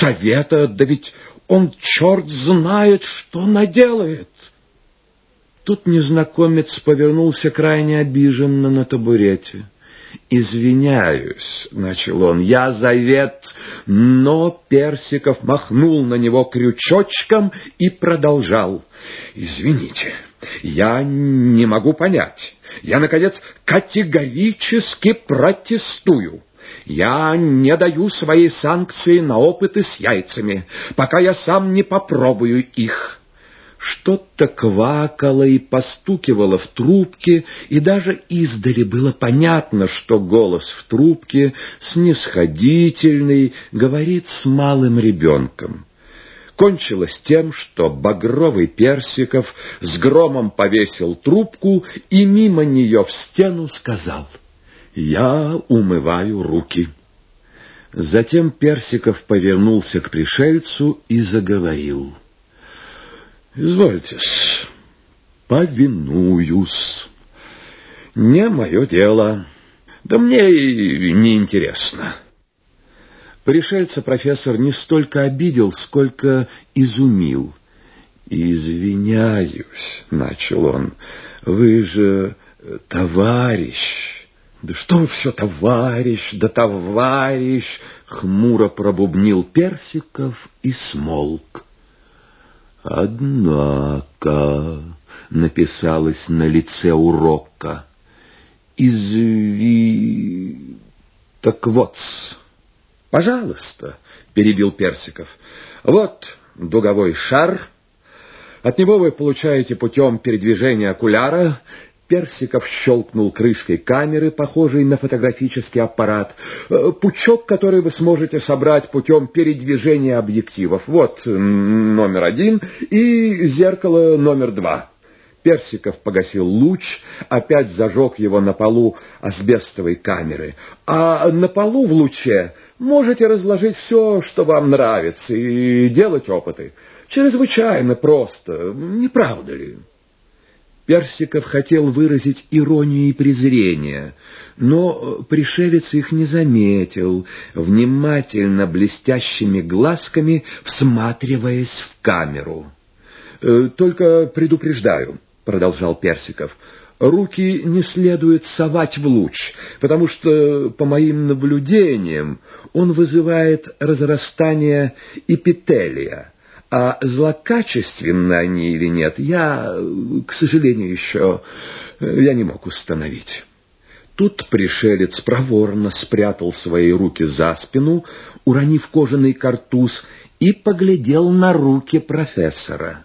совета, да ведь он черт знает, что наделает. Тут незнакомец повернулся крайне обиженно на табурете. «Извиняюсь», — начал он, — «я завет», но Персиков махнул на него крючочком и продолжал. «Извините, я не могу понять. Я, наконец, категорически протестую». Я не даю своей санкции на опыты с яйцами, пока я сам не попробую их. Что-то квакало и постукивало в трубке, и даже издали было понятно, что голос в трубке снисходительный, говорит с малым ребенком. Кончилось тем, что багровый Персиков с громом повесил трубку и мимо нее в стену сказал «Я умываю руки». Затем Персиков повернулся к пришельцу и заговорил — Извольтесь, повинуюсь. Не мое дело, да мне и не интересно. Пришельца профессор не столько обидел, сколько изумил. «Извиняюсь», — начал он, — «вы же товарищ». «Да что вы все, товарищ, да товарищ!» — хмуро пробубнил Персиков и смолк. Однако, написалось на лице урока, изви... Так вот, пожалуйста, перебил Персиков, вот дуговой шар, от него вы получаете путем передвижения окуляра Персиков щелкнул крышкой камеры, похожей на фотографический аппарат. Э, пучок, который вы сможете собрать путем передвижения объективов. Вот номер один и зеркало номер два. Персиков погасил луч, опять зажег его на полу асбестовой камеры. А на полу в луче можете разложить все, что вам нравится, и делать опыты. Чрезвычайно просто, не правда ли? Персиков хотел выразить иронию и презрение, но пришелец их не заметил, внимательно блестящими глазками всматриваясь в камеру. «Э, «Только предупреждаю», — продолжал Персиков, — «руки не следует совать в луч, потому что, по моим наблюдениям, он вызывает разрастание эпителия» А злокачественны они или нет, я, к сожалению, еще я не мог установить. Тут пришелец проворно спрятал свои руки за спину, уронив кожаный картуз, и поглядел на руки профессора.